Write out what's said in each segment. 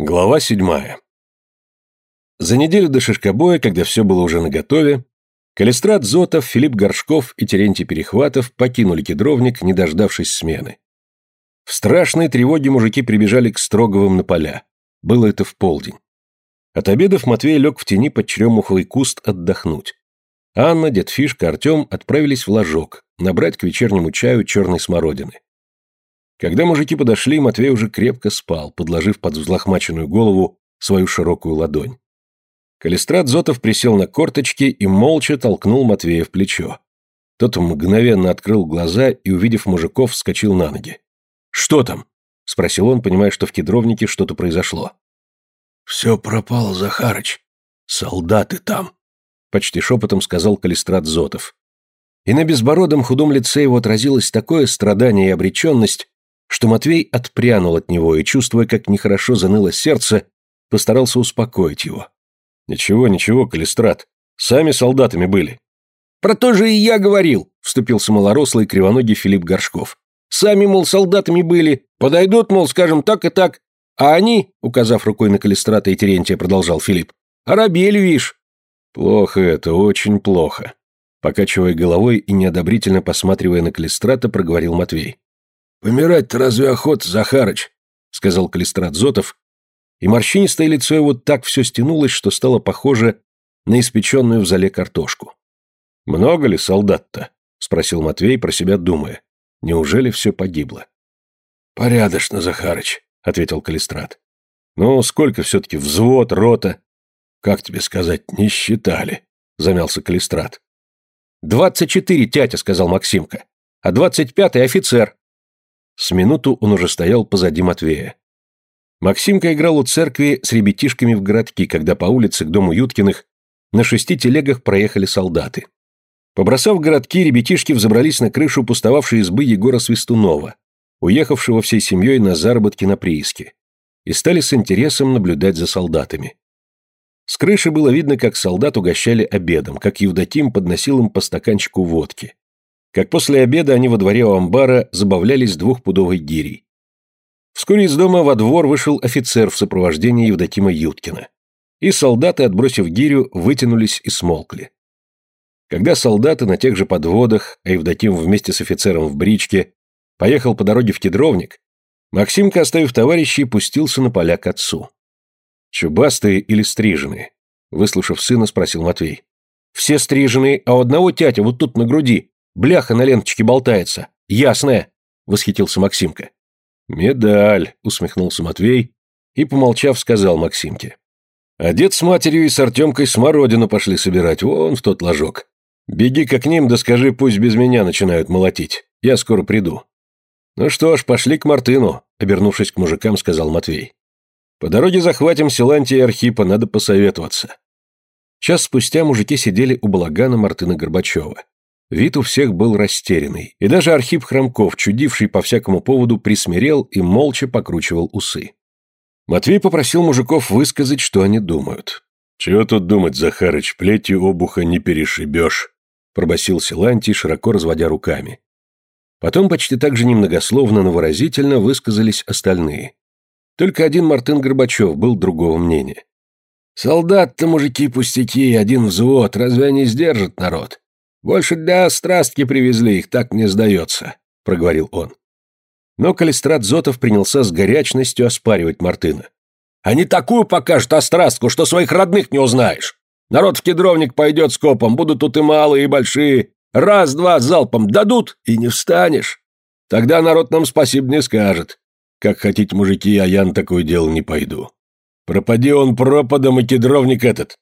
Глава седьмая. За неделю до шишкобоя, когда все было уже наготове, Калистрат Зотов, Филипп Горшков и Терентий Перехватов покинули кедровник, не дождавшись смены. В страшной тревоге мужики прибежали к Строговым на поля. Было это в полдень. От обедов Матвей лег в тени под черемуховый куст отдохнуть. Анна, дед Фишка, Артем отправились в ложок, набрать к вечернему чаю черной смородины. Когда мужики подошли, Матвей уже крепко спал, подложив под взлохмаченную голову свою широкую ладонь. Калистрат Зотов присел на корточки и молча толкнул Матвея в плечо. Тот мгновенно открыл глаза и, увидев мужиков, вскочил на ноги. «Что там?» — спросил он, понимая, что в кедровнике что-то произошло. «Все пропало, Захарыч. Солдаты там», — почти шепотом сказал Калистрат Зотов. И на безбородом худом лице его отразилось такое страдание и обреченность, что Матвей отпрянул от него и, чувствуя, как нехорошо заныло сердце, постарался успокоить его. «Ничего, ничего, Калистрат, сами солдатами были». «Про то же и я говорил», — вступился малорослый кривоногий Филипп Горшков. «Сами, мол, солдатами были, подойдут, мол, скажем так и так, а они, указав рукой на Калистрата и Терентия, продолжал Филипп, оробели, вишь». «Плохо это, очень плохо», — покачивая головой и неодобрительно посматривая на Калистрата, проговорил Матвей. «Помирать-то разве охота, Захарыч?» — сказал Калистрат Зотов, и морщинистое лицо его так все стянулось, что стало похоже на испеченную в зале картошку. «Много ли солдат-то?» — спросил Матвей, про себя думая. «Неужели все погибло?» «Порядочно, Захарыч», — ответил Калистрат. «Ну, сколько все-таки взвод, рота?» «Как тебе сказать, не считали», — замялся Калистрат. «Двадцать четыре, тятя», — сказал Максимка. «А двадцать пятый офицер». С минуту он уже стоял позади Матвея. Максимка играл у церкви с ребятишками в городки, когда по улице к дому Юткиных на шести телегах проехали солдаты. Побросав городки, ребятишки взобрались на крышу пустовавшей избы Егора Свистунова, уехавшего всей семьей на заработки на прииске, и стали с интересом наблюдать за солдатами. С крыши было видно, как солдат угощали обедом, как Евдоким подносил им по стаканчику водки как после обеда они во дворе у амбара забавлялись двухпудовой гирей. Вскоре из дома во двор вышел офицер в сопровождении Евдокима Юткина. И солдаты, отбросив гирю, вытянулись и смолкли. Когда солдаты на тех же подводах, а Евдоким вместе с офицером в бричке, поехал по дороге в Кедровник, Максимка, оставив товарищей, пустился на поля к отцу. «Чубастые или стриженные?» Выслушав сына, спросил Матвей. «Все стриженные, а у одного тятя вот тут на груди, Бляха на ленточке болтается. Ясная, восхитился Максимка. Медаль, усмехнулся Матвей и, помолчав, сказал Максимке. А дед с матерью и с Артемкой смородину пошли собирать, вон в тот ложок. Беги-ка к ним, да скажи, пусть без меня начинают молотить. Я скоро приду. Ну что ж, пошли к Мартыну, обернувшись к мужикам, сказал Матвей. По дороге захватим Силантия и Архипа, надо посоветоваться. Час спустя мужики сидели у балагана Мартына Горбачева. Вид у всех был растерянный, и даже Архип Хромков, чудивший по всякому поводу, присмирел и молча покручивал усы. Матвей попросил мужиков высказать, что они думают. «Чего тут думать, Захарыч, плетью обуха не перешибешь», пробасил Силантий, широко разводя руками. Потом почти так же немногословно, но выразительно высказались остальные. Только один Мартын Горбачев был другого мнения. «Солдат-то мужики пустяки, один взвод, разве они сдержат народ? Больше для страстки привезли их, так мне сдается», — проговорил он. Но Калистрат Зотов принялся с горячностью оспаривать Мартына. «Они такую покажут острастку, что своих родных не узнаешь. Народ в кедровник пойдет скопом, будут тут и малые, и большие. Раз-два залпом дадут, и не встанешь. Тогда народ нам спасибо не скажет. Как хотите, мужики, а я на такое дело не пойду. Пропади он пропадом, и кедровник этот.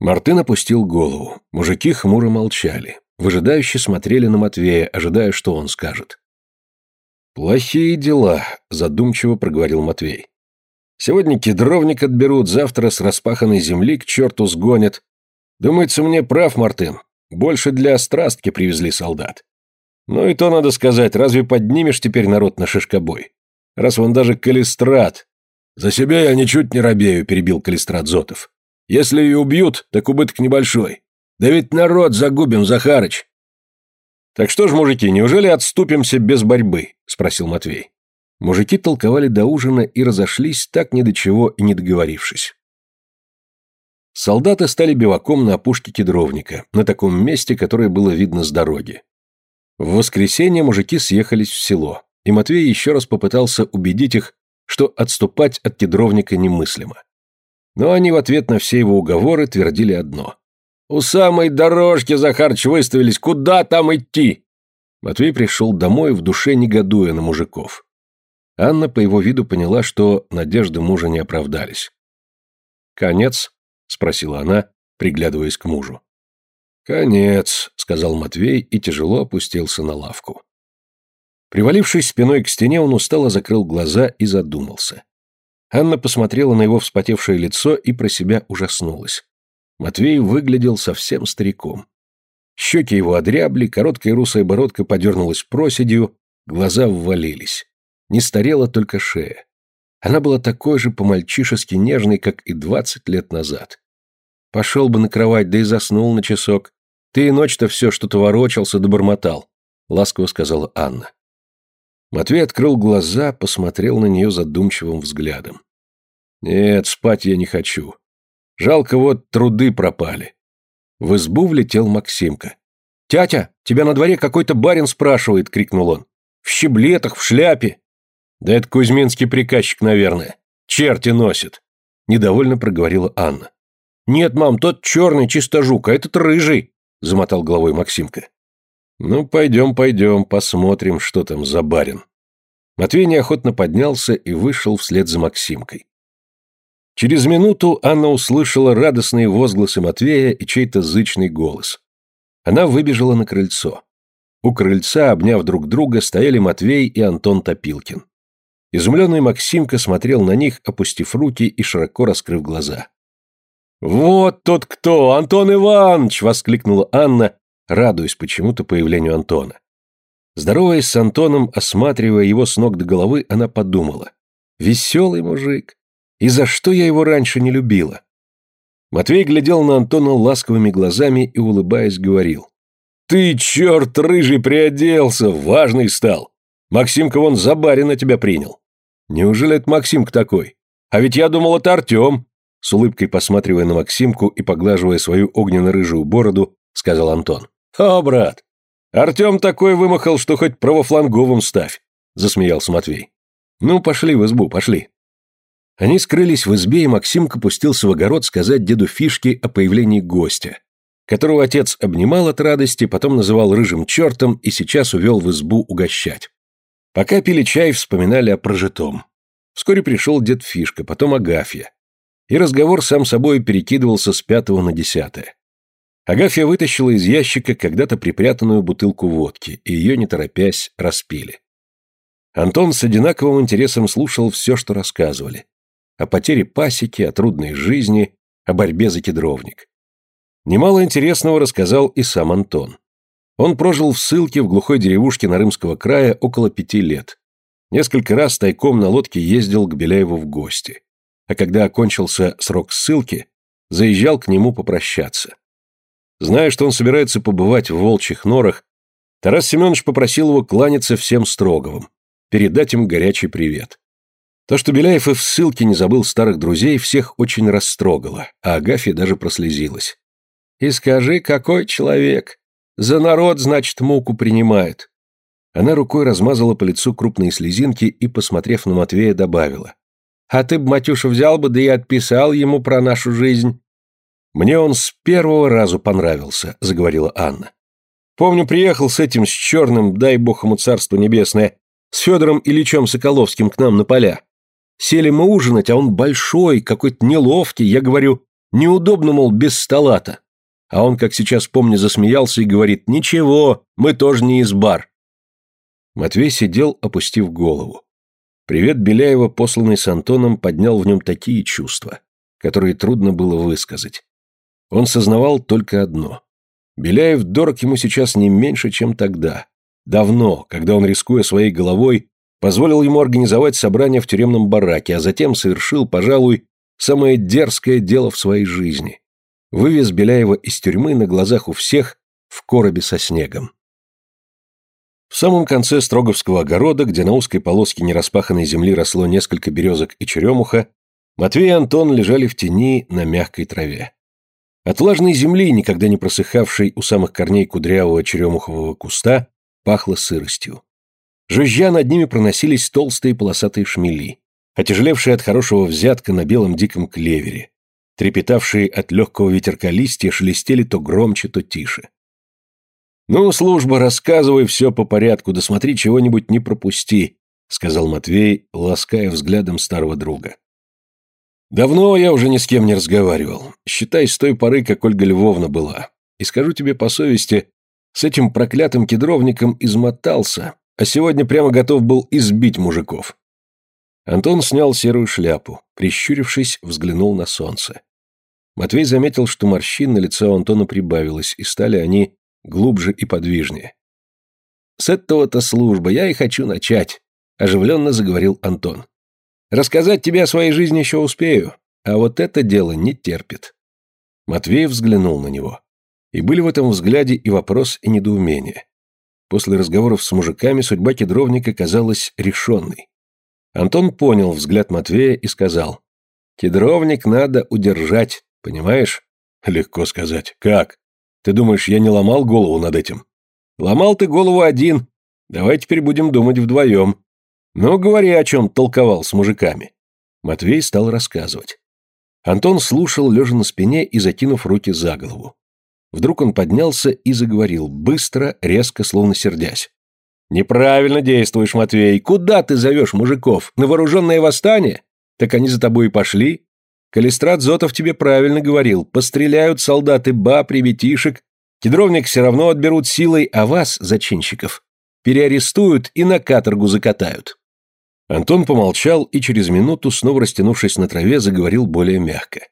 Мартын опустил голову. Мужики хмуро молчали. Выжидающе смотрели на Матвея, ожидая, что он скажет. «Плохие дела», — задумчиво проговорил Матвей. «Сегодня кедровник отберут, завтра с распаханной земли к черту сгонят. Думается, мне прав, Мартын. Больше для острастки привезли солдат. Ну и то надо сказать, разве поднимешь теперь народ на шишкобой? Раз он даже калистрат...» «За себя я ничуть не робею», — перебил калистрат Зотов. Если ее убьют, так убыток небольшой. Да ведь народ загубим, Захарыч. Так что ж, мужики, неужели отступимся без борьбы? Спросил Матвей. Мужики толковали до ужина и разошлись, так ни до чего и не договорившись. Солдаты стали биваком на опушке кедровника, на таком месте, которое было видно с дороги. В воскресенье мужики съехались в село, и Матвей еще раз попытался убедить их, что отступать от кедровника немыслимо. Но они в ответ на все его уговоры твердили одно. «У самой дорожки, Захарыч, выставились, куда там идти?» Матвей пришел домой в душе негодуя на мужиков. Анна по его виду поняла, что надежды мужа не оправдались. «Конец?» — спросила она, приглядываясь к мужу. «Конец», — сказал Матвей и тяжело опустился на лавку. Привалившись спиной к стене, он устало закрыл глаза и задумался. Анна посмотрела на его вспотевшее лицо и про себя ужаснулась. Матвей выглядел совсем стариком. Щеки его одрябли, короткая русая бородка подернулась проседью, глаза ввалились. Не старела только шея. Она была такой же по-мальчишески нежной, как и двадцать лет назад. Пошел бы на кровать, да и заснул на часок. Ты и ночь-то все что-то ворочался да бормотал, — ласково сказала Анна. Матвей открыл глаза, посмотрел на нее задумчивым взглядом. «Нет, спать я не хочу. Жалко, вот труды пропали». В избу влетел Максимка. «Тятя, тебя на дворе какой-то барин спрашивает!» — крикнул он. «В щеблетах, в шляпе!» «Да это кузьминский приказчик, наверное. Черти носит!» — недовольно проговорила Анна. «Нет, мам, тот черный чистожук, а этот рыжий!» — замотал головой Максимка. «Ну, пойдем, пойдем, посмотрим, что там за барин». Матвей неохотно поднялся и вышел вслед за Максимкой. Через минуту Анна услышала радостные возгласы Матвея и чей-то зычный голос. Она выбежала на крыльцо. У крыльца, обняв друг друга, стояли Матвей и Антон Топилкин. Изумленный Максимка смотрел на них, опустив руки и широко раскрыв глаза. «Вот тот кто! Антон Иванович!» — воскликнула Анна, радуясь почему-то появлению Антона. Здороваясь с Антоном, осматривая его с ног до головы, она подумала. «Веселый мужик! И за что я его раньше не любила?» Матвей глядел на Антона ласковыми глазами и, улыбаясь, говорил. «Ты, черт, рыжий, приоделся, важный стал. Максимка вон за барина тебя принял. Неужели это Максимка такой? А ведь я думал, это Артем!» С улыбкой посматривая на Максимку и поглаживая свою огненно-рыжую бороду, сказал Антон. «О, брат, Артем такой вымахал, что хоть правофланговым ставь», — засмеялся Матвей. «Ну, пошли в избу, пошли». Они скрылись в избе, и Максимка пустился в огород сказать деду Фишке о появлении гостя, которого отец обнимал от радости, потом называл рыжим чертом и сейчас увел в избу угощать. Пока пили чай, вспоминали о прожитом. Вскоре пришел дед Фишка, потом Агафья. И разговор сам собой перекидывался с пятого на десятое. Агафья вытащила из ящика когда-то припрятанную бутылку водки, и ее, не торопясь, распили. Антон с одинаковым интересом слушал все, что рассказывали о потере пасеки, о трудной жизни, о борьбе за кедровник. Немало интересного рассказал и сам Антон. Он прожил в ссылке в глухой деревушке Нарымского края около пяти лет. Несколько раз тайком на лодке ездил к Беляеву в гости. А когда окончился срок ссылки, заезжал к нему попрощаться. Зная, что он собирается побывать в волчьих норах, Тарас Семенович попросил его кланяться всем Строговым, передать им горячий привет. То, что Беляев и в ссылке не забыл старых друзей, всех очень растрогало, а Агафья даже прослезилась. «И скажи, какой человек? За народ, значит, муку принимает». Она рукой размазала по лицу крупные слезинки и, посмотрев на Матвея, добавила. «А ты б, Матюша, взял бы, да и отписал ему про нашу жизнь». «Мне он с первого разу понравился», — заговорила Анна. «Помню, приехал с этим, с черным, дай бог ему царство небесное, с Федором Ильичем Соколовским к нам на поля. Сели мы ужинать, а он большой, какой-то неловкий. Я говорю, неудобно, мол, без стола-то. А он, как сейчас помню, засмеялся и говорит, ничего, мы тоже не из бар. Матвей сидел, опустив голову. Привет Беляева, посланный с Антоном, поднял в нем такие чувства, которые трудно было высказать. Он сознавал только одно. Беляев дорог ему сейчас не меньше, чем тогда. Давно, когда он, рискуя своей головой, позволил ему организовать собрание в тюремном бараке, а затем совершил, пожалуй, самое дерзкое дело в своей жизни. Вывез Беляева из тюрьмы на глазах у всех в коробе со снегом. В самом конце Строговского огорода, где на узкой полоске нераспаханной земли росло несколько березок и черемуха, Матвей и Антон лежали в тени на мягкой траве. От влажной земли, никогда не просыхавшей у самых корней кудрявого черемухового куста, пахло сыростью. Жужжа над ними проносились толстые полосатые шмели, отяжелевшие от хорошего взятка на белом диком клевере. Трепетавшие от легкого ветерка листья шелестели то громче, то тише. «Ну, служба, рассказывай все по порядку, да смотри, чего-нибудь не пропусти», сказал Матвей, лаская взглядом старого друга. «Давно я уже ни с кем не разговаривал. Считай, с той поры, как Ольга Львовна была. И скажу тебе по совести, с этим проклятым кедровником измотался, а сегодня прямо готов был избить мужиков». Антон снял серую шляпу, прищурившись, взглянул на солнце. Матвей заметил, что морщин на лице у Антона прибавилось, и стали они глубже и подвижнее. «С этого-то служба я и хочу начать», — оживленно заговорил Антон. «Рассказать тебе о своей жизни еще успею, а вот это дело не терпит». Матвей взглянул на него. И были в этом взгляде и вопрос, и недоумение. После разговоров с мужиками судьба кедровника казалась решенной. Антон понял взгляд Матвея и сказал, «Кедровник надо удержать, понимаешь?» «Легко сказать. Как?» Ты думаешь, я не ломал голову над этим? Ломал ты голову один. Давай теперь будем думать вдвоем. Ну, говори, о чем толковал с мужиками. Матвей стал рассказывать. Антон слушал, лежа на спине и закинув руки за голову. Вдруг он поднялся и заговорил, быстро, резко, словно сердясь. «Неправильно действуешь, Матвей. Куда ты зовешь мужиков? На вооруженное восстание? Так они за тобой и пошли. Калистрат Зотов тебе правильно говорил. Постреляют солдаты баб, ребятишек. Кедровник все равно отберут силой, а вас, зачинщиков, переарестуют и на каторгу закатают. Антон помолчал и через минуту, снова растянувшись на траве, заговорил более мягко.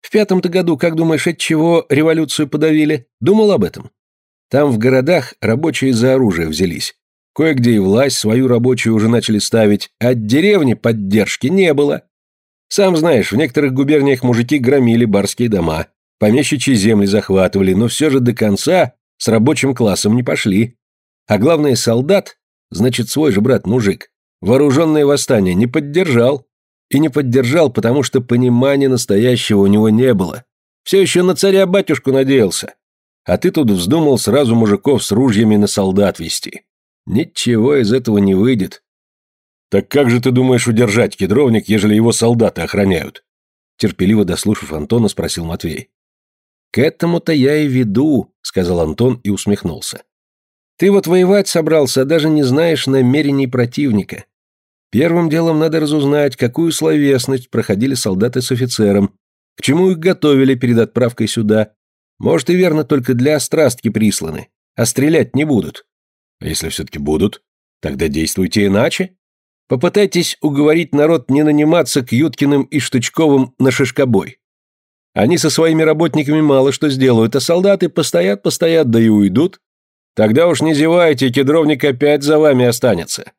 В пятом-то году, как думаешь, от чего революцию подавили? Думал об этом? Там в городах рабочие за оружие взялись. Кое-где и власть свою рабочую уже начали ставить, а от деревни поддержки не было. Сам знаешь, в некоторых губерниях мужики громили барские дома, помещичьи земли захватывали, но все же до конца с рабочим классом не пошли. А главное, солдат, значит, свой же брат-мужик, вооруженное восстание не поддержал. И не поддержал, потому что понимания настоящего у него не было. Все еще на царя-батюшку надеялся. А ты тут вздумал сразу мужиков с ружьями на солдат вести. Ничего из этого не выйдет. Так как же ты думаешь удержать кедровник, ежели его солдаты охраняют? Терпеливо дослушав Антона, спросил Матвей. К этому-то я и веду, сказал Антон и усмехнулся. Ты вот воевать собрался, а даже не знаешь намерений противника. Первым делом надо разузнать, какую словесность проходили солдаты с офицером, к чему их готовили перед отправкой сюда. Может, и верно, только для острастки присланы, а стрелять не будут. А если все-таки будут, тогда действуйте иначе. Попытайтесь уговорить народ не наниматься к Юткиным и Штучковым на шишкобой. Они со своими работниками мало что сделают, а солдаты постоят-постоят, да и уйдут. Тогда уж не зевайте, кедровник опять за вами останется.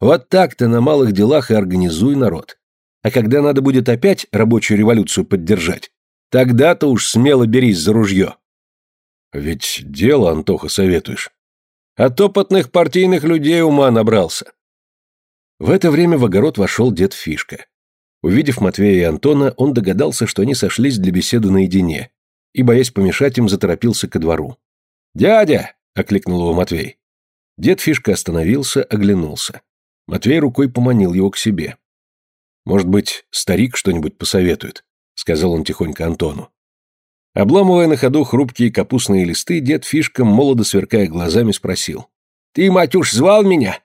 Вот так-то на малых делах и организуй народ. А когда надо будет опять рабочую революцию поддержать, тогда-то уж смело берись за ружье. Ведь дело, Антоха, советуешь. От опытных партийных людей ума набрался. В это время в огород вошел дед Фишка. Увидев Матвея и Антона, он догадался, что они сошлись для беседы наедине, и, боясь помешать им, заторопился ко двору. «Дядя!» — окликнул его Матвей. Дед Фишка остановился, оглянулся. Матвей рукой поманил его к себе. «Может быть, старик что-нибудь посоветует», — сказал он тихонько Антону. Обламывая на ходу хрупкие капустные листы, дед Фишка, молодо сверкая глазами, спросил. «Ты, матюш, звал меня?»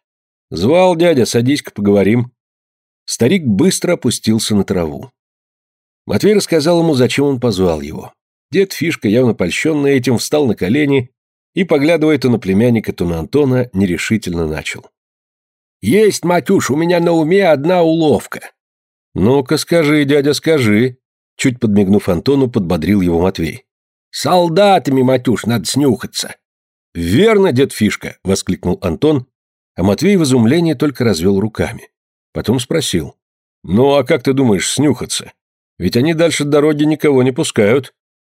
«Звал дядя, садись-ка поговорим». Старик быстро опустился на траву. Матвей рассказал ему, зачем он позвал его. Дед Фишка, явно польщенный этим, встал на колени и, поглядывая то на племянника, то на Антона, нерешительно начал. «Есть, Матюш, у меня на уме одна уловка». «Ну-ка скажи, дядя, скажи», — чуть подмигнув Антону, подбодрил его Матвей. «Солдатами, Матюш, надо снюхаться». «Верно, дед Фишка», — воскликнул Антон а Матвей в изумлении только развел руками. Потом спросил. «Ну, а как ты думаешь снюхаться? Ведь они дальше дороги никого не пускают».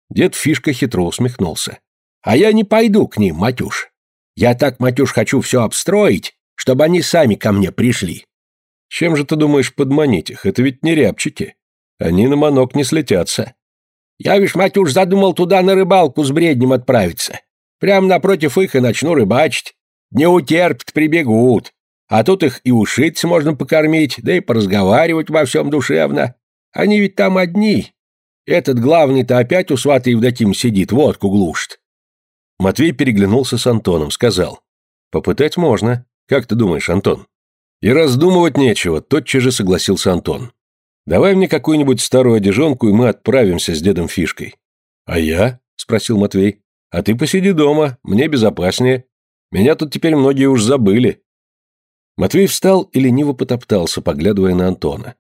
Дед Фишка хитро усмехнулся. «А я не пойду к ним, Матюш. Я так, Матюш, хочу все обстроить, чтобы они сами ко мне пришли. Чем же ты думаешь подманить их? Это ведь не рябчики. Они на манок не слетятся. Я, вишь, Матюш, задумал туда на рыбалку с бреднем отправиться. Прямо напротив их и начну рыбачить. Не утерпят, прибегут. А тут их и ушить можно покормить, да и поразговаривать во всем душевно. Они ведь там одни. Этот главный-то опять у сваты Евдоким сидит, водку глушит. Матвей переглянулся с Антоном, сказал. «Попытать можно. Как ты думаешь, Антон?» «И раздумывать нечего», — тотчас же согласился Антон. «Давай мне какую-нибудь старую одежонку, и мы отправимся с дедом Фишкой». «А я?» — спросил Матвей. «А ты посиди дома, мне безопаснее. Меня тут теперь многие уж забыли». Матвей встал и лениво потоптался, поглядывая на Антона.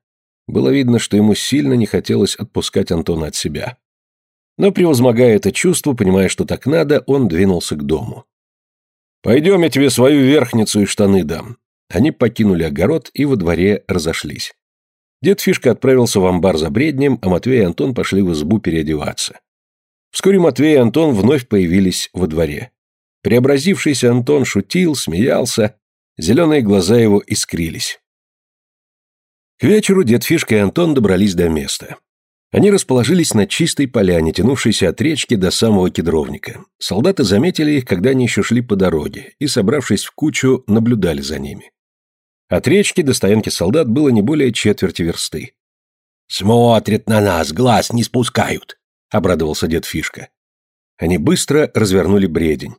Было видно, что ему сильно не хотелось отпускать Антона от себя. Но, превозмогая это чувство, понимая, что так надо, он двинулся к дому. «Пойдем, я тебе свою верхницу и штаны дам». Они покинули огород и во дворе разошлись. Дед Фишка отправился в амбар за бреднем, а Матвей и Антон пошли в избу переодеваться. Вскоре Матвей и Антон вновь появились во дворе. Преобразившийся Антон шутил, смеялся, зеленые глаза его искрились. К вечеру дед Фишка и Антон добрались до места. Они расположились на чистой поляне, тянувшейся от речки до самого кедровника. Солдаты заметили их, когда они еще шли по дороге, и, собравшись в кучу, наблюдали за ними. От речки до стоянки солдат было не более четверти версты. «Смотрят на нас, глаз не спускают», — обрадовался дед Фишка. Они быстро развернули бредень.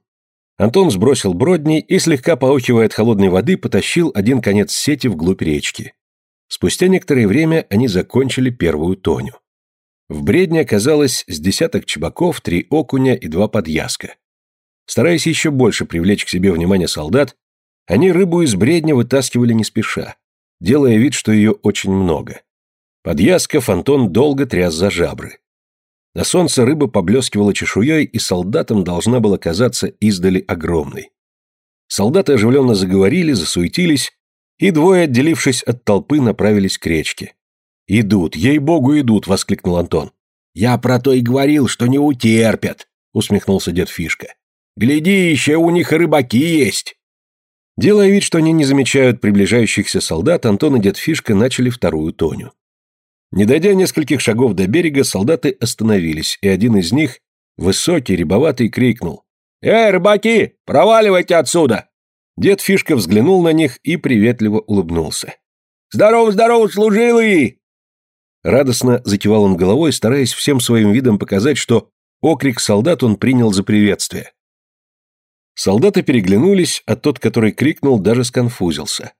Антон сбросил бродни и, слегка поухивая от холодной воды, потащил один конец сети вглубь речки. Спустя некоторое время они закончили первую тоню. В бредне оказалось с десяток чебаков, три окуня и два подъязка. Стараясь еще больше привлечь к себе внимание солдат, они рыбу из бредня вытаскивали не спеша, делая вид, что ее очень много. Подъязков Антон долго тряс за жабры. На солнце рыба поблескивала чешуей, и солдатам должна была казаться издали огромной. Солдаты оживленно заговорили, засуетились, и двое, отделившись от толпы, направились к речке. «Идут, ей-богу, идут!» — воскликнул Антон. «Я про то и говорил, что не утерпят!» — усмехнулся дед Фишка. «Гляди, еще у них рыбаки есть!» Делая вид, что они не замечают приближающихся солдат, Антон и дед Фишка начали вторую тоню. Не дойдя нескольких шагов до берега, солдаты остановились, и один из них, высокий, рябоватый, крикнул. «Эй, рыбаки, проваливайте отсюда!» Дед Фишка взглянул на них и приветливо улыбнулся. «Здорово, здорово, служилые!» Радостно закивал он головой, стараясь всем своим видом показать, что окрик солдат он принял за приветствие. Солдаты переглянулись, а тот, который крикнул, даже сконфузился.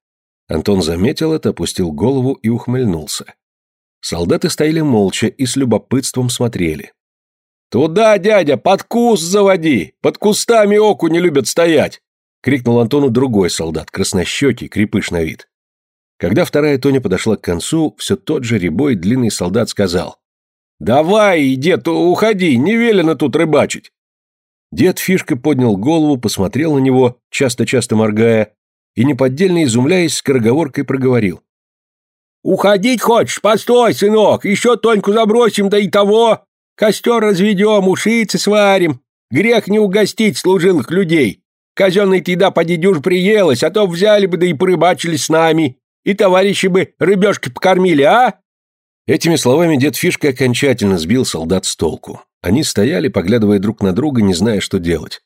Антон заметил это, опустил голову и ухмыльнулся. Солдаты стояли молча и с любопытством смотрели. «Туда, дядя, под куст заводи! Под кустами оку не любят стоять!» — крикнул Антону другой солдат, краснощекий, крепыш на вид. Когда вторая Тоня подошла к концу, все тот же рябой длинный солдат сказал. «Давай, дед, уходи, не велено тут рыбачить!» Дед Фишка поднял голову, посмотрел на него, часто-часто моргая, и, неподдельно изумляясь, скороговоркой проговорил. «Уходить хочешь? Постой, сынок, еще Тоньку забросим, да и того! Костер разведем, ушицы сварим. Грех не угостить служилых людей. Казенная еда по дедюж приелась, а то взяли бы да и порыбачили с нами. И товарищи бы рыбешки покормили, а?» Этими словами дед Фишка окончательно сбил солдат с толку. Они стояли, поглядывая друг на друга, не зная, что делать.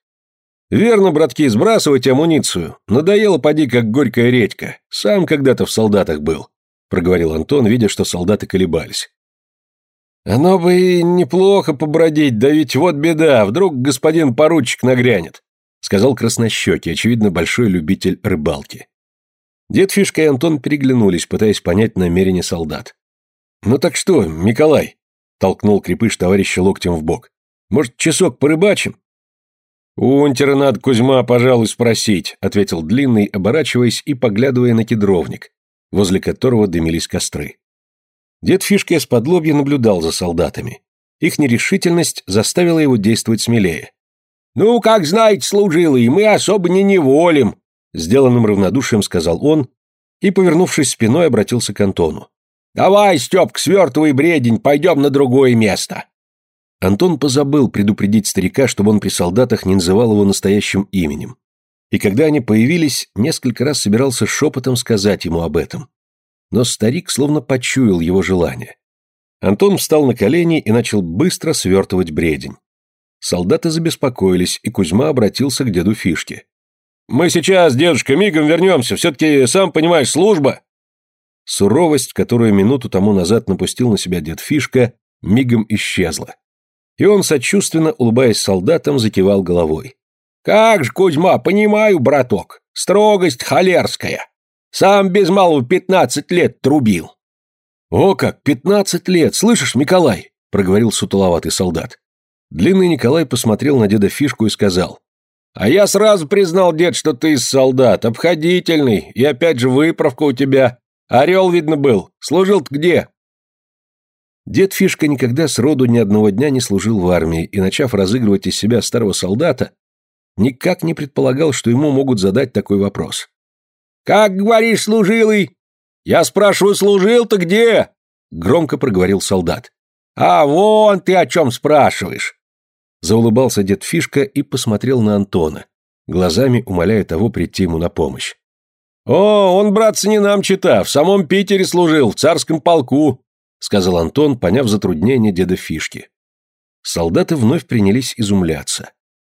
«Верно, братки, сбрасывайте амуницию. Надоело поди, как горькая редька. Сам когда-то в солдатах был», — проговорил Антон, видя, что солдаты колебались. «Оно бы и неплохо побродить, да ведь вот беда, вдруг господин поручик нагрянет», — сказал краснощекий, очевидно, большой любитель рыбалки. Дед Фишка и Антон переглянулись, пытаясь понять намерения солдат. «Ну так что, Николай?» — толкнул крепыш товарища локтем в бок. «Может, часок порыбачим?» «У унтера надо Кузьма, пожалуй, спросить», — ответил Длинный, оборачиваясь и поглядывая на кедровник, возле которого дымились костры. Дед Фишка из-под лобья наблюдал за солдатами. Их нерешительность заставила его действовать смелее. «Ну, как знаете, служилый, мы особо не неволим», — сделанным равнодушием сказал он и, повернувшись спиной, обратился к Антону. «Давай, Степк, свертывай бредень, пойдем на другое место». Антон позабыл предупредить старика, чтобы он при солдатах не называл его настоящим именем. и когда они появились, несколько раз собирался шепотом сказать ему об этом. Но старик словно почуял его желание. Антон встал на колени и начал быстро свертывать бредень. Солдаты забеспокоились, и Кузьма обратился к деду Фишке. «Мы сейчас, дедушка, мигом вернемся, все-таки, сам понимаешь, служба!» Суровость, которую минуту тому назад напустил на себя дед Фишка, мигом исчезла. И он, сочувственно улыбаясь солдатам, закивал головой. «Как же, Кузьма, понимаю, браток, строгость холерская. Сам без малого пятнадцать лет трубил». «О как, пятнадцать лет, слышишь, Николай?» — проговорил сутуловатый солдат. Длинный Николай посмотрел на деда Фишку и сказал. «А я сразу признал, дед, что ты солдат, обходительный, и опять же выправка у тебя. Орел, видно, был. Служил-то где?» Дед Фишка никогда сроду ни одного дня не служил в армии и, начав разыгрывать из себя старого солдата, никак не предполагал, что ему могут задать такой вопрос. «Как, говоришь, служилый?» «Я спрашиваю, служил-то где?» Громко проговорил солдат. «А вон ты о чем спрашиваешь!» Заулыбался дед Фишка и посмотрел на Антона, глазами умоляя того прийти ему на помощь. «О, он, братцы, не нам чита, в самом Питере служил, в царском полку», сказал Антон, поняв затруднение деда Фишки. Солдаты вновь принялись изумляться.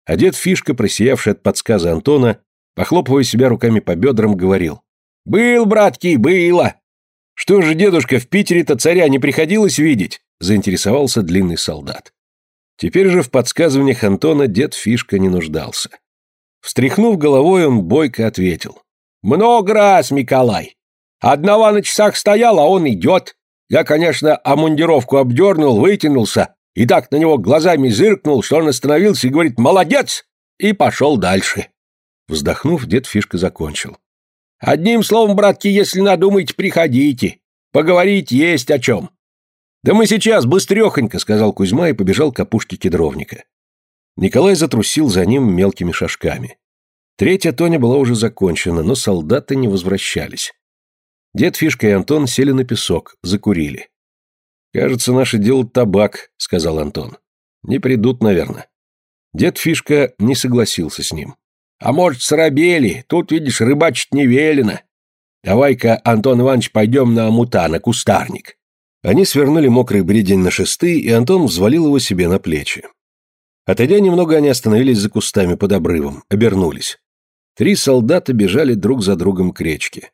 А дед Фишка, просиявший от подсказа Антона, похлопывая себя руками по бедрам, говорил. «Был, братки, было!» «Что же, дедушка, в Питере-то царя не приходилось видеть?» заинтересовался длинный солдат. Теперь же в подсказываниях Антона дед Фишка не нуждался. Встряхнув головой, он бойко ответил. «Много раз, Николай. Одного на часах стоял, а он идет. Я, конечно, омундировку обдернул, вытянулся, и так на него глазами зыркнул, что он остановился и говорит «молодец!» и пошел дальше. Вздохнув, дед Фишка закончил. «Одним словом, братки, если надумаете, приходите. Поговорить есть о чем». «Да мы сейчас, быстрехонько», — сказал Кузьма и побежал к опушке кедровника. Николай затрусил за ним мелкими шажками. Третья тоня была уже закончена, но солдаты не возвращались. Дед Фишка и Антон сели на песок, закурили. «Кажется, наше дело табак», — сказал Антон. «Не придут, наверное». Дед Фишка не согласился с ним. «А может, срабели? Тут, видишь, рыбачить не велено. Давай-ка, Антон Иванович, пойдем на амута, на кустарник». Они свернули мокрый бредень на шесты, и Антон взвалил его себе на плечи. Отойдя немного, они остановились за кустами под обрывом, обернулись. Три солдата бежали друг за другом к речке.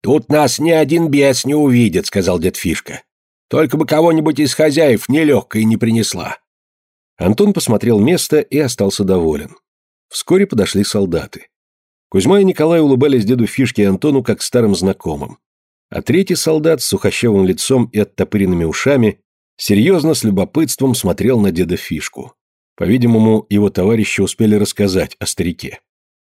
«Тут нас ни один бес не увидит», — сказал дед Фишка. Только бы кого-нибудь из хозяев нелегкой не принесла. Антон посмотрел место и остался доволен. Вскоре подошли солдаты. Кузьма и Николай улыбались деду Фишке и Антону как старым знакомым. А третий солдат с сухощавым лицом и оттопыренными ушами серьезно с любопытством смотрел на деда Фишку. По-видимому, его товарищи успели рассказать о старике.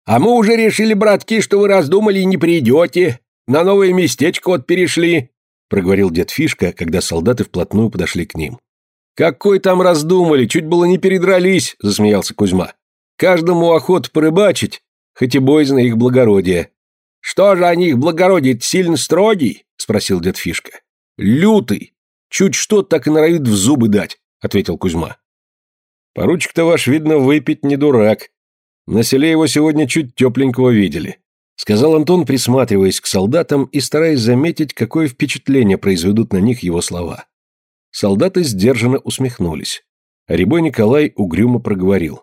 «А мы уже решили, братки, что вы раздумали и не придете. На новое местечко вот перешли проговорил дед Фишка, когда солдаты вплотную подошли к ним. «Какой там раздумали, чуть было не передрались», — засмеялся Кузьма. «Каждому охот порыбачить, хоть и боязно их благородие». «Что же они, их благородие, сильно строгий?» — спросил дед Фишка. «Лютый. Чуть что, так и норовит в зубы дать», — ответил Кузьма. «Поручик-то ваш, видно, выпить не дурак. На селе его сегодня чуть тепленького видели сказал Антон, присматриваясь к солдатам и стараясь заметить, какое впечатление произведут на них его слова. Солдаты сдержанно усмехнулись. А Рябой Николай угрюмо проговорил.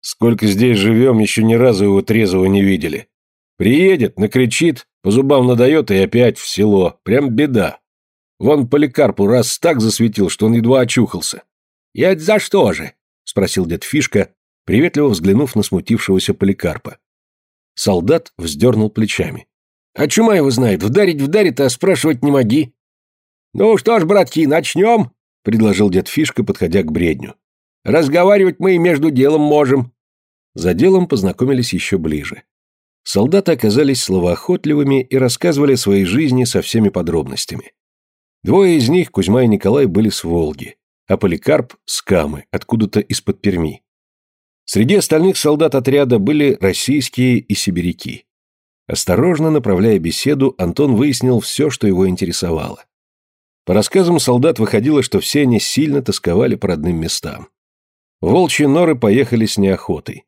«Сколько здесь живем, еще ни разу его трезвого не видели. Приедет, накричит, по зубам надает и опять в село. Прям беда. Вон Поликарпу раз так засветил, что он едва очухался». «И это за что же?» — спросил дед Фишка, приветливо взглянув на смутившегося Поликарпа. Солдат вздернул плечами. «А чума его знает, вдарить вдарит, а спрашивать не моги». «Ну что ж, братки, начнем?» — предложил дед Фишка, подходя к бредню. «Разговаривать мы и между делом можем». За делом познакомились еще ближе. Солдаты оказались словоохотливыми и рассказывали о своей жизни со всеми подробностями. Двое из них, Кузьма и Николай, были с Волги, а Поликарп — с Камы, откуда-то из-под Перми. Среди остальных солдат отряда были российские и сибиряки. Осторожно направляя беседу, Антон выяснил все, что его интересовало. По рассказам солдат выходило, что все они сильно тосковали по родным местам. Волчьи норы поехали с неохотой.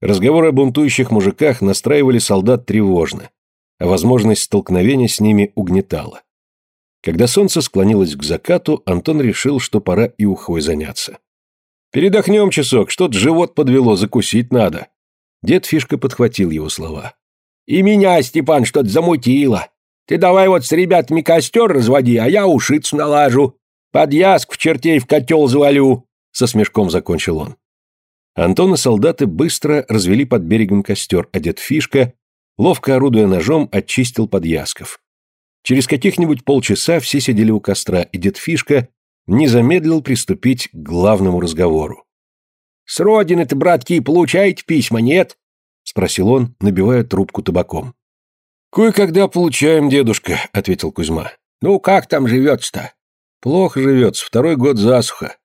Разговоры о бунтующих мужиках настраивали солдат тревожно, а возможность столкновения с ними угнетала. Когда солнце склонилось к закату, Антон решил, что пора и ухой заняться. «Передохнем часок, что-то живот подвело, закусить надо». Дед Фишка подхватил его слова. «И меня, Степан, что-то замутило. Ты давай вот с ребятами костер разводи, а я ушицу налажу. Подъязк в чертей в котел завалю», — со смешком закончил он. Антон и солдаты быстро развели под берегом костер, а дед Фишка, ловко орудуя ножом, очистил подъязков. Через каких-нибудь полчаса все сидели у костра, и дед Фишка не замедлил приступить к главному разговору. «С родины-то, братки, получаете письма, нет?» — спросил он, набивая трубку табаком. «Кое-когда получаем, дедушка», — ответил Кузьма. «Ну, как там живется-то?» «Плохо живется, второй год засуха.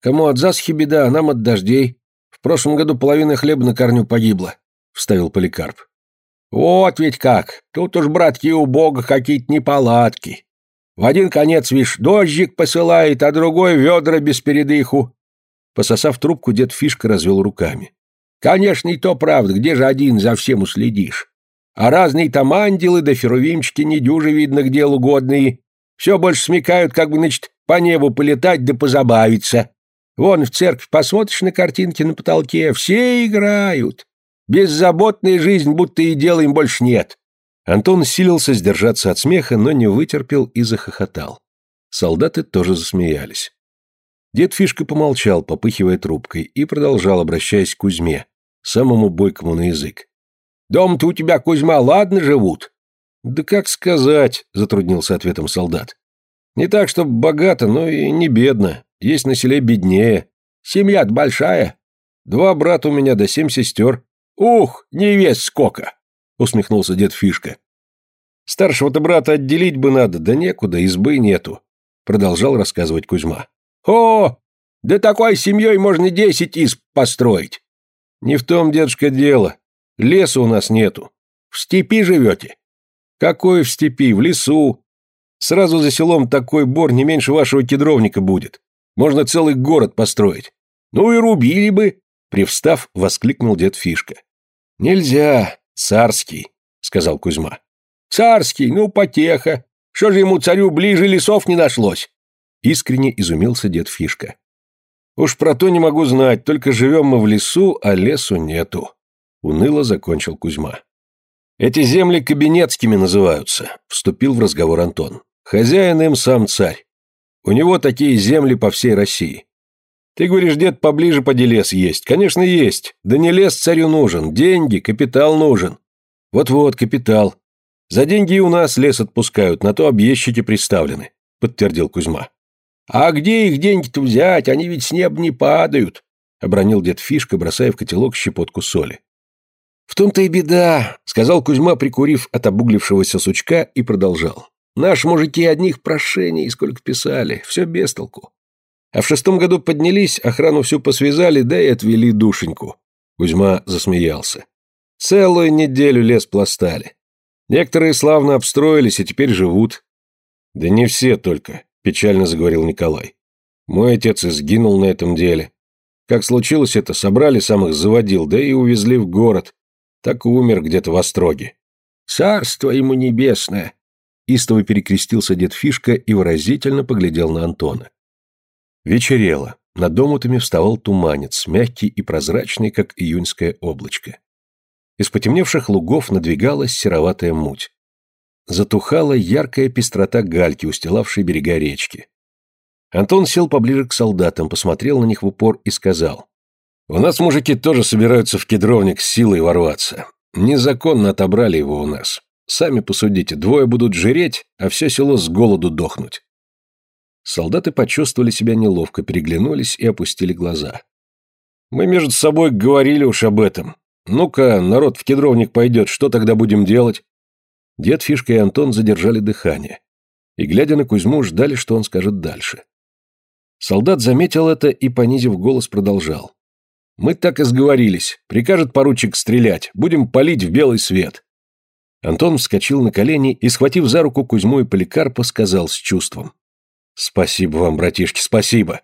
Кому от засухи беда, а нам от дождей. В прошлом году половина хлеба на корню погибла», — вставил Поликарп. «Вот ведь как! Тут уж, братки, у бога какие-то неполадки. В один конец, вишь, дождик посылает, а другой ведра без передыху». Пососав трубку, дед Фишка развел руками. «Конечно, и то правда, где же один за всем уследишь? А разные там ангелы да ферувимчики недюже видно к делу. Все больше смекают, как бы, значит, по небу полетать да позабавиться. Вон в церковь посмотришь на картинки на потолке, все играют. Беззаботная жизнь, будто и дела им больше нет. Антон силился сдержаться от смеха, но не вытерпел и захохотал. Солдаты тоже засмеялись. Дед Фишка помолчал, попыхивая трубкой, и продолжал, обращаясь к Кузьме, самому бойкому на язык. «Дом-то у тебя, Кузьма, ладно живут?» «Да как сказать», — затруднился ответом солдат. «Не так, чтобы богато, но и не бедно. Есть на селе беднее. Семья-то большая. Два брата у меня да семь сестер. Ух, невест сколько!» — усмехнулся дед Фишка. «Старшего-то брата отделить бы надо, да некуда, избы нету», — продолжал рассказывать Кузьма. «О, да такой семьей можно десять изб построить!» «Не в том, дедушка, дело. Леса у нас нету. В степи живете?» «Какой в степи? В лесу. Сразу за селом такой бор не меньше вашего кедровника будет. Можно целый город построить. Ну и рубили бы, привстав, воскликнул дед Фишка. Нельзя, царский, сказал Кузьма. Царский, ну потеха. Что же ему царю ближе лесов не нашлось? Искренне изумился дед Фишка. Уж про то не могу знать, только живем мы в лесу, а лесу нету. Уныло закончил Кузьма. Эти земли кабинетскими называются, вступил в разговор Антон. Хозяин им сам царь. У него такие земли по всей России. Ты говоришь, дед, поближе поди лес есть. Конечно, есть. Да не лес царю нужен. Деньги, капитал нужен. Вот-вот, капитал. За деньги и у нас лес отпускают, на то объездчики приставлены, подтвердил Кузьма. А где их деньги-то взять? Они ведь с неба не падают, обронил дед Фишка, бросая в котелок щепотку соли. В том-то и беда, сказал Кузьма, прикурив от обуглившегося сучка и продолжал. Наши мужики одних прошений сколько писали, все без толку. А в шестом году поднялись, охрану всю посвязали, да и отвели душеньку. Кузьма засмеялся. Целую неделю лес пластали. Некоторые славно обстроились и теперь живут. Да не все только, печально заговорил Николай. Мой отец и сгинул на этом деле. Как случилось это, собрали самых заводил, да и увезли в город. Так умер где-то в Остроге. Царство ему небесное, Истово перекрестился дед Фишка и выразительно поглядел на Антона. Вечерело. Над домутами вставал туманец, мягкий и прозрачный, как июньское облачко. Из потемневших лугов надвигалась сероватая муть. Затухала яркая пестрота гальки, устилавшей берега речки. Антон сел поближе к солдатам, посмотрел на них в упор и сказал. «У нас мужики тоже собираются в кедровник с силой ворваться. Незаконно отобрали его у нас. Сами посудите, двое будут жиреть, а все село с голоду дохнуть. Солдаты почувствовали себя неловко, переглянулись и опустили глаза. Мы между собой говорили уж об этом. Ну-ка, народ в кедровник пойдет, что тогда будем делать? Дед Фишка и Антон задержали дыхание. И, глядя на Кузьму, ждали, что он скажет дальше. Солдат заметил это и, понизив голос, продолжал. «Мы так и сговорились. Прикажет поручик стрелять. Будем палить в белый свет. Антон вскочил на колени и, схватив за руку Кузьму и Поликарпа, сказал с чувством. «Спасибо вам, братишки, спасибо.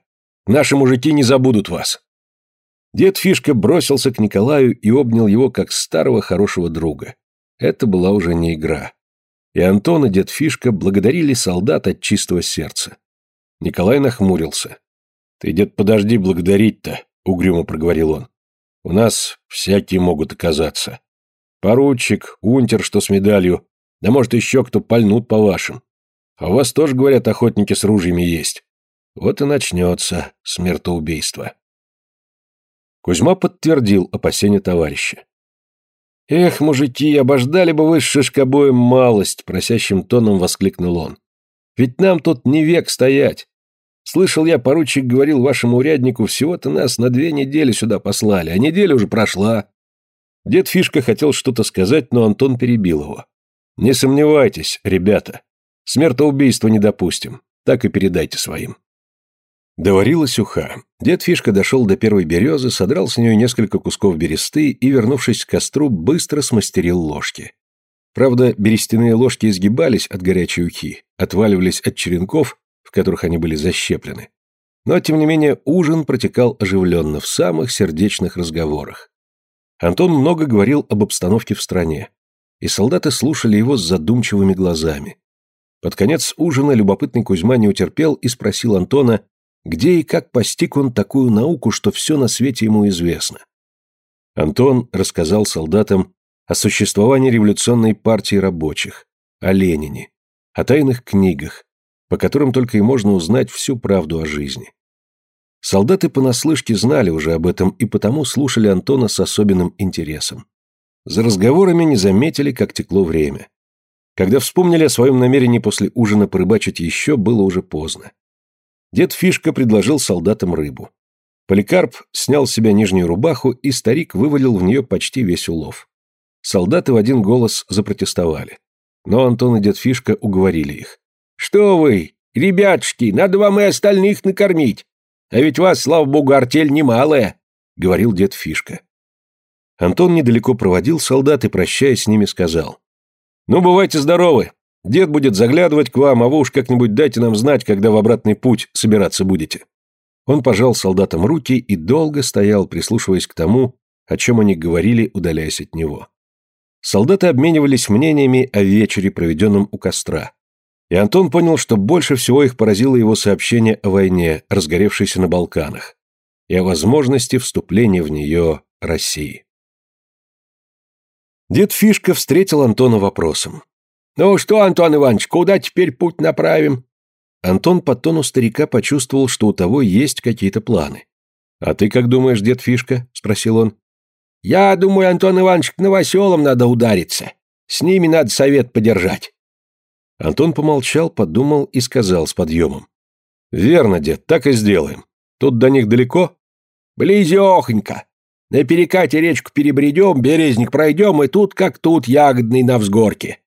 Наши мужики не забудут вас». Дед Фишка бросился к Николаю и обнял его как старого хорошего друга. Это была уже не игра. И Антон и дед Фишка благодарили солдат от чистого сердца. Николай нахмурился. «Ты, дед, подожди благодарить-то», — угрюмо проговорил он. «У нас всякие могут оказаться. Поручик, унтер, что с медалью, да может еще кто пальнут по вашим. А у вас тоже, говорят, охотники с ружьями есть. Вот и начнется смертоубийство». Кузьма подтвердил опасения товарища. «Эх, мужики, обождали бы вы с шишкобоем малость!» – просящим тоном воскликнул он. «Ведь нам тут не век стоять. Слышал я, поручик говорил вашему уряднику, всего-то нас на две недели сюда послали, а неделя уже прошла. Дед Фишка хотел что-то сказать, но Антон перебил его. Не сомневайтесь, ребята. Смертоубийства не допустим. Так и передайте своим. Доварилась уха. Дед Фишка дошел до первой березы, содрал с нее несколько кусков бересты и, вернувшись к костру, быстро смастерил ложки. Правда, берестяные ложки изгибались от горячей ухи, отваливались от черенков в которых они были защеплены. Но, тем не менее, ужин протекал оживленно, в самых сердечных разговорах. Антон много говорил об обстановке в стране, и солдаты слушали его с задумчивыми глазами. Под конец ужина любопытный Кузьма не утерпел и спросил Антона, где и как постиг он такую науку, что все на свете ему известно. Антон рассказал солдатам о существовании революционной партии рабочих, о Ленине, о тайных книгах, по которым только и можно узнать всю правду о жизни. Солдаты понаслышке знали уже об этом и потому слушали Антона с особенным интересом. За разговорами не заметили, как текло время. Когда вспомнили о своем намерении после ужина порыбачить еще, было уже поздно. Дед Фишка предложил солдатам рыбу. Поликарп снял с себя нижнюю рубаху, и старик вывалил в нее почти весь улов. Солдаты в один голос запротестовали. Но Антон и дед Фишка уговорили их. «Что вы, ребятушки, надо вам и остальных накормить. А ведь вас, слава богу, артель немалая», — говорил дед Фишка. Антон недалеко проводил солдат и, прощаясь с ними, сказал. «Ну, бывайте здоровы. Дед будет заглядывать к вам, а вы уж как-нибудь дайте нам знать, когда в обратный путь собираться будете». Он пожал солдатам руки и долго стоял, прислушиваясь к тому, о чем они говорили, удаляясь от него. Солдаты обменивались мнениями о вечере, проведенном у костра, и Антон понял, что больше всего их поразило его сообщение о войне, разгоревшейся на Балканах, и о возможности вступления в нее России. Дед Фишка встретил Антона вопросом. «Ну что, Антон Иванович, куда теперь путь направим?» Антон по тону старика почувствовал, что у того есть какие-то планы. «А ты как думаешь, дед Фишка?» – спросил он. «Я думаю, Антон Иванович, к новоселам надо удариться. С ними надо совет подержать. Антон помолчал, подумал и сказал с подъемом. «Верно, дед, так и сделаем. Тут до них далеко?» «Близехонько. На перекате речку перебредем, березник пройдем, и тут как тут ягодный на взгорке».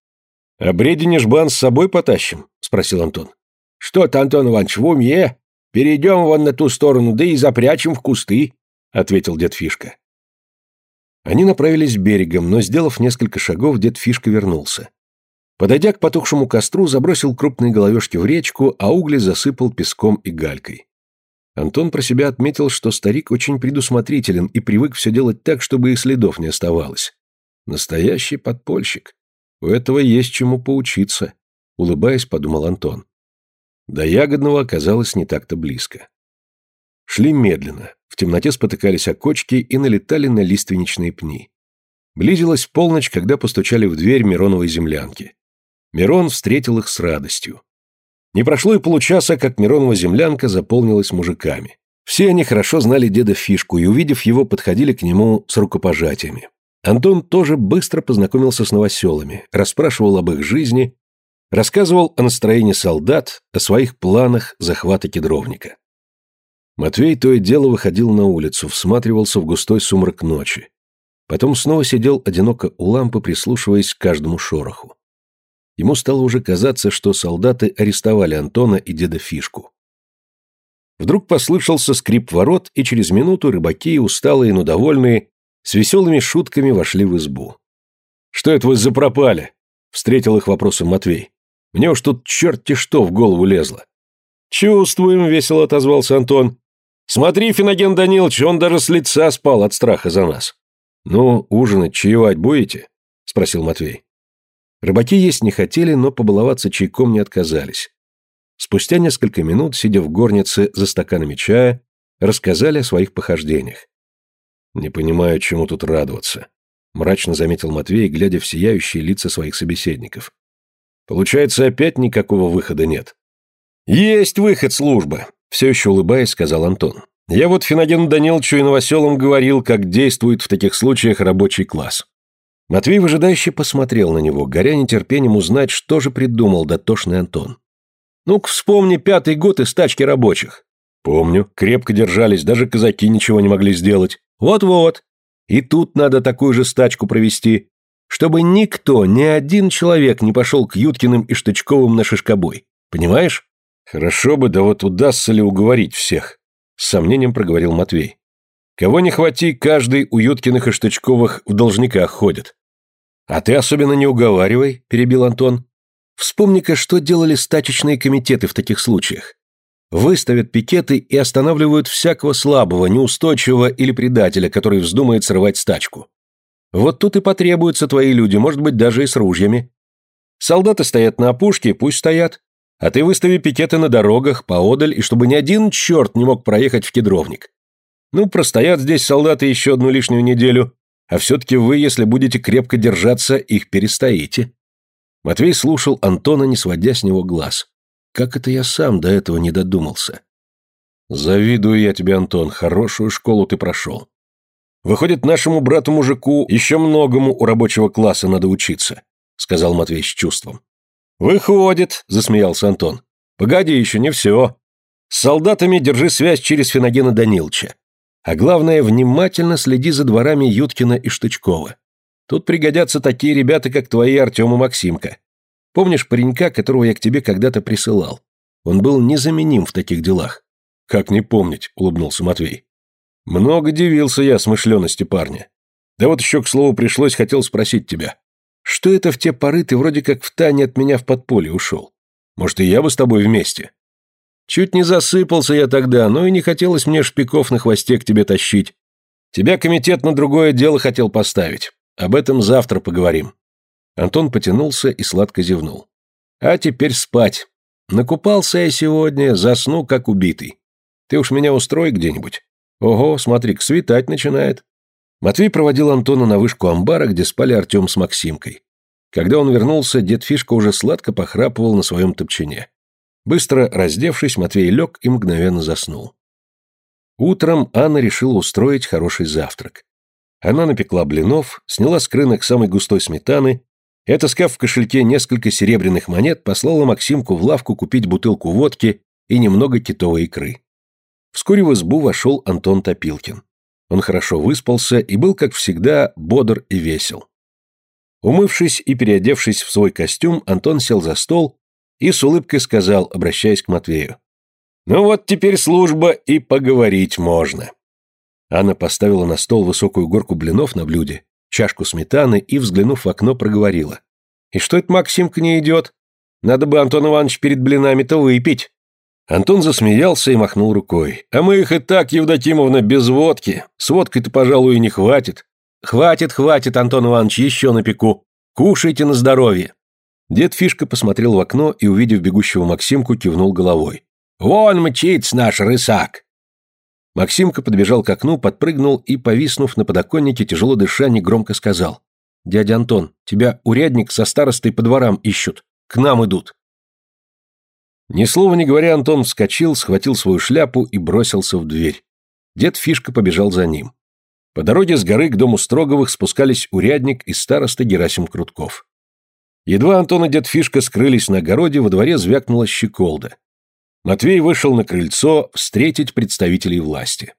«А бредени жбан с собой потащим?» — спросил Антон. «Что-то, Антон Иванович, в уме. Перейдем вон на ту сторону, да и запрячем в кусты», — ответил дед Фишка. Они направились берегом, но, сделав несколько шагов, дед Фишка вернулся. Подойдя к потухшему костру, забросил крупные головешки в речку, а угли засыпал песком и галькой. Антон про себя отметил, что старик очень предусмотрителен и привык все делать так, чтобы и следов не оставалось. Настоящий подпольщик. У этого есть чему поучиться, улыбаясь, подумал Антон. До Ягодного оказалось не так-то близко. Шли медленно, в темноте спотыкались о кочки и налетали на лиственничные пни. Близилась полночь, когда постучали в дверь Мироновой землянки. Мирон встретил их с радостью. Не прошло и получаса, как Миронова землянка заполнилась мужиками. Все они хорошо знали деда Фишку и, увидев его, подходили к нему с рукопожатиями. Антон тоже быстро познакомился с новоселами, расспрашивал об их жизни, рассказывал о настроении солдат, о своих планах захвата кедровника. Матвей то и дело выходил на улицу, всматривался в густой сумрак ночи. Потом снова сидел одиноко у лампы, прислушиваясь к каждому шороху. Ему стало уже казаться, что солдаты арестовали Антона и деда Фишку. Вдруг послышался скрип ворот, и через минуту рыбаки, усталые, но довольные, с веселыми шутками вошли в избу. «Что это вы запропали?» — встретил их вопросом Матвей. «Мне уж тут черти что в голову лезло». «Чувствуем», — весело отозвался Антон. Смотри, Финоген Данилович, он даже с лица спал от страха за нас. Ну, ужинать, чаевать будете? Спросил Матвей. Рыбаки есть не хотели, но побаловаться чайком не отказались. Спустя несколько минут, сидя в горнице за стаканами чая, рассказали о своих похождениях. «Не понимаю, чему тут радоваться», — мрачно заметил Матвей, глядя в сияющие лица своих собеседников. «Получается, опять никакого выхода нет». «Есть выход, служба», — все еще улыбаясь, сказал Антон. «Я вот Финогену Даниловичу и Новоселам говорил, как действует в таких случаях рабочий класс». Матвей выжидающе посмотрел на него, горя нетерпением узнать, что же придумал дотошный Антон. «Ну-ка вспомни пятый год из тачки рабочих». «Помню, крепко держались, даже казаки ничего не могли сделать». «Вот-вот. И тут надо такую же стачку провести, чтобы никто, ни один человек не пошел к Юткиным и Штычковым на шишкобой. Понимаешь?» «Хорошо бы, да вот удастся ли уговорить всех?» С сомнением проговорил Матвей. «Кого не хвати, каждый у Юткиных и Штычковых в должниках ходит. «А ты особенно не уговаривай», – перебил Антон. «Вспомни-ка, что делали стачечные комитеты в таких случаях. Выставят пикеты и останавливают всякого слабого, неустойчивого или предателя, который вздумает срывать стачку. Вот тут и потребуются твои люди, может быть, даже и с ружьями. Солдаты стоят на опушке, пусть стоят. А ты выстави пикеты на дорогах, поодаль, и чтобы ни один черт не мог проехать в кедровник. Ну, простоят здесь солдаты еще одну лишнюю неделю, а все-таки вы, если будете крепко держаться, их перестоите. Матвей слушал Антона, не сводя с него глаз. Как это я сам до этого не додумался? Завидую я тебе, Антон, хорошую школу ты прошел. Выходит, нашему брату-мужику еще многому у рабочего класса надо учиться, сказал Матвей с чувством. Выходит, засмеялся Антон. Погоди, еще не все. С солдатами держи связь через Финогена Данилча. А главное, внимательно следи за дворами Юткина и Штычкова. Тут пригодятся такие ребята, как твои Артем и Максимка. Помнишь паренька, которого я к тебе когда-то присылал? Он был незаменим в таких делах. Как не помнить, улыбнулся Матвей. Много дивился я смышленности парня. Да вот еще, к слову, пришлось, хотел спросить тебя. Что это в те поры ты вроде как в тайне от меня в подполье ушел? Может, и я бы с тобой вместе? Чуть не засыпался я тогда, но и не хотелось мне шпиков на хвосте к тебе тащить. Тебя комитет на другое дело хотел поставить. Об этом завтра поговорим». Антон потянулся и сладко зевнул. «А теперь спать. Накупался я сегодня, засну как убитый. Ты уж меня устрой где-нибудь. Ого, смотри, светать начинает». Матвей проводил Антона на вышку амбара, где спали Артем с Максимкой. Когда он вернулся, дед Фишка уже сладко похрапывал на своем топчине. Быстро раздевшись, Матвей лег и мгновенно заснул. Утром Анна решила устроить хороший завтрак. Она напекла блинов, сняла с крынок самой густой сметаны и, отыскав в кошельке несколько серебряных монет, послала Максимку в лавку купить бутылку водки и немного китовой икры. Вскоре в избу вошел Антон Топилкин. Он хорошо выспался и был, как всегда, бодр и весел. Умывшись и переодевшись в свой костюм, Антон сел за стол и с улыбкой сказал, обращаясь к Матвею. «Ну вот теперь служба и поговорить можно». Анна поставила на стол высокую горку блинов на блюде, чашку сметаны и, взглянув в окно, проговорила. «И что это Максим к ней идет? Надо бы, Антон Иванович, перед блинами-то выпить». Антон засмеялся и махнул рукой. «А мы их и так, Евдокимовна, без водки. С водкой-то, пожалуй, и не хватит». «Хватит, хватит, Антон Иванович, еще напеку. Кушайте на здоровье». Дед Фишка посмотрел в окно и, увидев бегущего Максимку, кивнул головой. «Вон мчится наш рысак!» Максимка подбежал к окну, подпрыгнул и, повиснув на подоконнике, тяжело дыша, негромко сказал. «Дядя Антон, тебя урядник со старостой по дворам ищут. К нам идут». Ни слова не говоря, Антон вскочил, схватил свою шляпу и бросился в дверь. Дед Фишка побежал за ним. По дороге с горы к дому Строговых спускались урядник и староста Герасим Крутков. Едва Антон и дед Фишка скрылись на огороде, во дворе звякнула щеколда. Матвей вышел на крыльцо встретить представителей власти.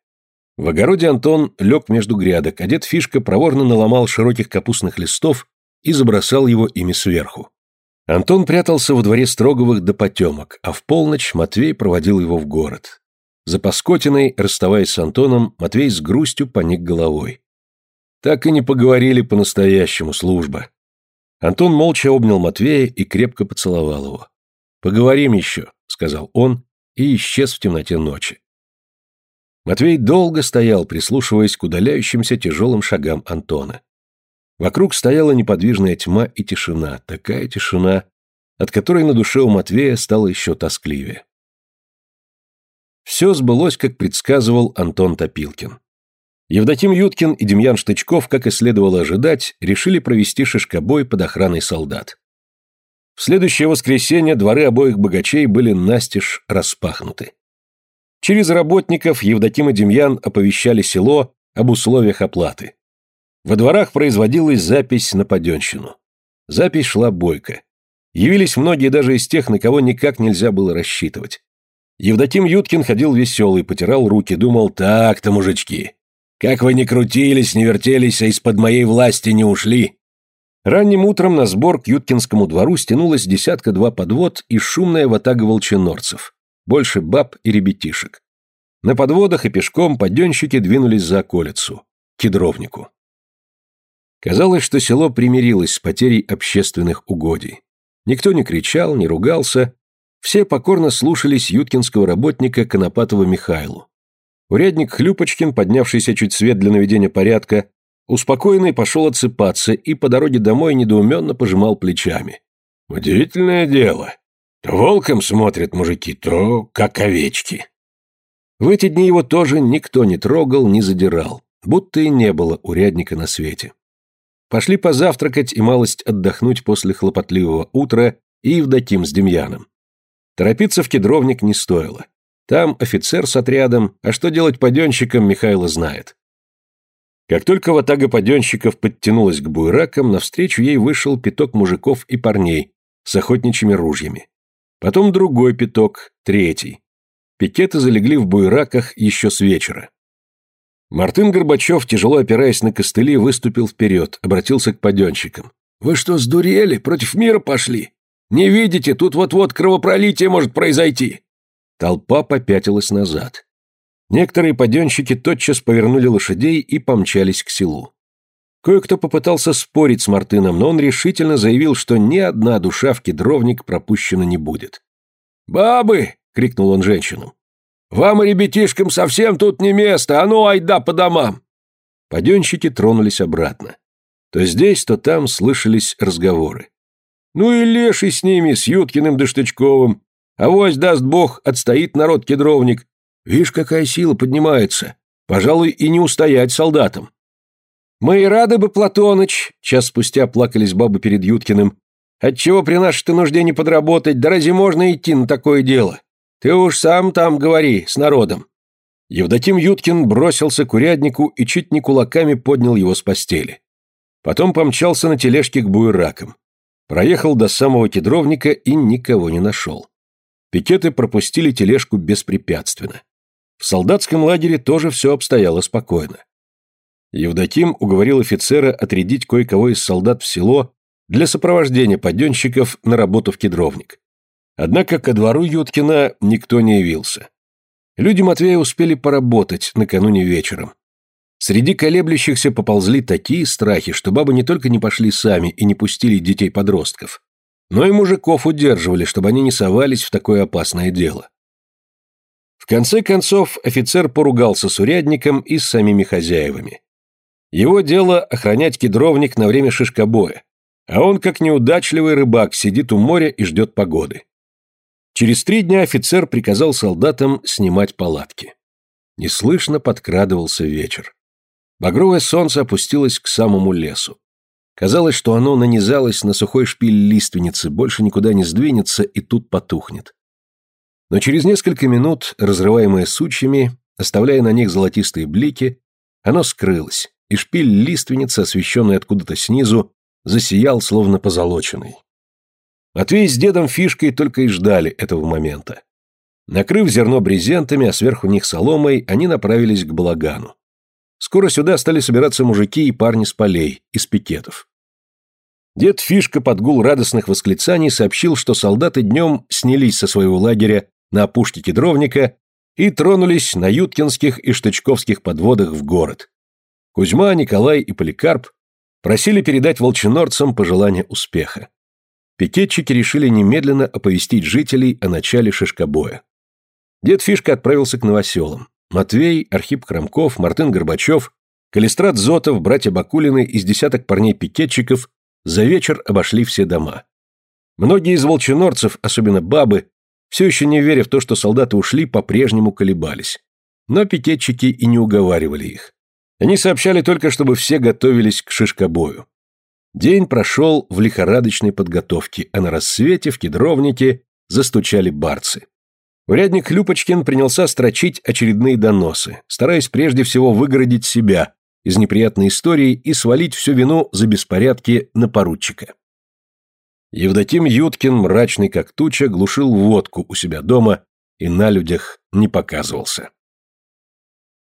В огороде Антон лег между грядок, а дед Фишка проворно наломал широких капустных листов и забросал его ими сверху. Антон прятался во дворе Строговых до потемок, а в полночь Матвей проводил его в город. За Паскотиной, расставаясь с Антоном, Матвей с грустью поник головой. Так и не поговорили по-настоящему служба. Антон молча обнял Матвея и крепко поцеловал его. «Поговорим еще», — сказал он и исчез в темноте ночи. Матвей долго стоял, прислушиваясь к удаляющимся тяжелым шагам Антона. Вокруг стояла неподвижная тьма и тишина, такая тишина, от которой на душе у Матвея стало еще тоскливее. Все сбылось, как предсказывал Антон Топилкин. Евдоким Юткин и Демьян Штычков, как и следовало ожидать, решили провести шишкобой под охраной солдат. В следующее воскресенье дворы обоих богачей были настежь распахнуты. Через работников Евдоким и Демьян оповещали село об условиях оплаты. Во дворах производилась запись на паденщину. Запись шла бойко. Явились многие даже из тех, на кого никак нельзя было рассчитывать. Евдоким Юткин ходил веселый, потирал руки, думал, так-то, мужички, как вы не крутились, не вертелись, а из-под моей власти не ушли. Ранним утром на сбор к Юткинскому двору стянулось десятка-два подвод и шумная ватага волчинорцев больше баб и ребятишек. На подводах и пешком подъемщики двинулись за околицу, кедровнику. Казалось, что село примирилось с потерей общественных угодий. Никто не кричал, не ругался, все покорно слушались юткинского работника Конопатова Михайлу. Урядник Хлюпочкин, поднявшийся чуть свет для наведения порядка, успокоенный пошел отсыпаться и по дороге домой недоуменно пожимал плечами. «Удивительное дело. То волком смотрят мужики, то как овечки. В эти дни его тоже никто не трогал, не задирал, будто и не было урядника на свете. Пошли позавтракать и малость отдохнуть после хлопотливого утра и Евдоким с Демьяном. Торопиться в кедровник не стоило. Там офицер с отрядом, а что делать паденщикам, Михайло знает. Как только ватага паденщиков подтянулась к буйракам, навстречу ей вышел пяток мужиков и парней с охотничьими ружьями. Потом другой пяток, третий. Пикеты залегли в буйраках еще с вечера. Мартын Горбачев, тяжело опираясь на костыли, выступил вперед, обратился к паденщикам. «Вы что, сдурели? Против мира пошли? Не видите, тут вот-вот кровопролитие может произойти!» Толпа попятилась назад. Некоторые паденщики тотчас повернули лошадей и помчались к селу. Кое-кто попытался спорить с Мартыном, но он решительно заявил, что ни одна душа в кедровник пропущена не будет. «Бабы!» — крикнул он женщинам. «Вам и ребятишкам совсем тут не место, а ну айда по домам!» Паденщики тронулись обратно. То здесь, то там слышались разговоры. «Ну и леший с ними, с Юткиным да. Авось, даст бог, отстоит народ кедровник. Видишь, какая сила поднимается. Пожалуй, и не устоять солдатам». «Мы и рады бы, Платоныч», — час спустя плакались бабы перед Юткиным. «Отчего при нашей-то нужде не подработать, да разве можно идти на такое дело? Ты уж сам там говори, с народом». Евдоким Юткин бросился к уряднику и чуть не кулаками поднял его с постели. Потом помчался на тележке к буеракам. Проехал до самого кедровника и никого не нашел. Пикеты пропустили тележку беспрепятственно. В солдатском лагере тоже все обстояло спокойно. Евдоким уговорил офицера отрядить кое-кого из солдат в село для сопровождения паденщиков на работу в кедровник. Однако ко двору Юткина никто не явился. Люди Матвея успели поработать накануне вечером. Среди колеблющихся поползли такие страхи, что бабы не только не пошли сами и не пустили детей-подростков, но и мужиков удерживали, чтобы они не совались в такое опасное дело. В конце концов, офицер поругался с урядником и с самими хозяевами. Его дело охранять кедровник на время шишкобоя, а он, как неудачливый рыбак, сидит у моря и ждет погоды. Через три дня офицер приказал солдатам снимать палатки. Неслышно подкрадывался вечер. Багровое солнце опустилось к самому лесу. Казалось, что оно нанизалось на сухой шпиль лиственницы, больше никуда не сдвинется и тут потухнет. Но через несколько минут, разрываемое сучьями, оставляя на них золотистые блики, оно скрылось, и шпиль лиственницы, освещенный откуда-то снизу, засиял, словно позолоченный. Матвей с дедом Фишкой только и ждали этого момента. Накрыв зерно брезентами, а сверху них соломой, они направились к балагану. Скоро сюда стали собираться мужики и парни с полей, из пикетов. Дед Фишка под гул радостных восклицаний сообщил, что солдаты днем снялись со своего лагеря на опушке кедровника и тронулись на юткинских и штычковских подводах в город. Кузьма, Николай и Поликарп просили передать волчинорцам пожелания успеха. Пикетчики решили немедленно оповестить жителей о начале шишкобоя. Дед Фишка отправился к новоселам. Матвей, Архип Хромков, Мартын Горбачев, Калистрат Зотов, братья Бакулины из десяток парней-пикетчиков за вечер обошли все дома. Многие из волчинорцев, особенно бабы, все еще не веря в то, что солдаты ушли, по-прежнему колебались. Но пикетчики и не уговаривали их. Они сообщали только, чтобы все готовились к шишкобою. День прошел в лихорадочной подготовке, а на рассвете в кедровнике застучали барцы. Урядник Люпочкин принялся строчить очередные доносы, стараясь прежде всего выгородить себя из неприятной истории и свалить всю вину за беспорядки на поручика. Евдоким Юткин, мрачный как туча, глушил водку у себя дома и на людях не показывался.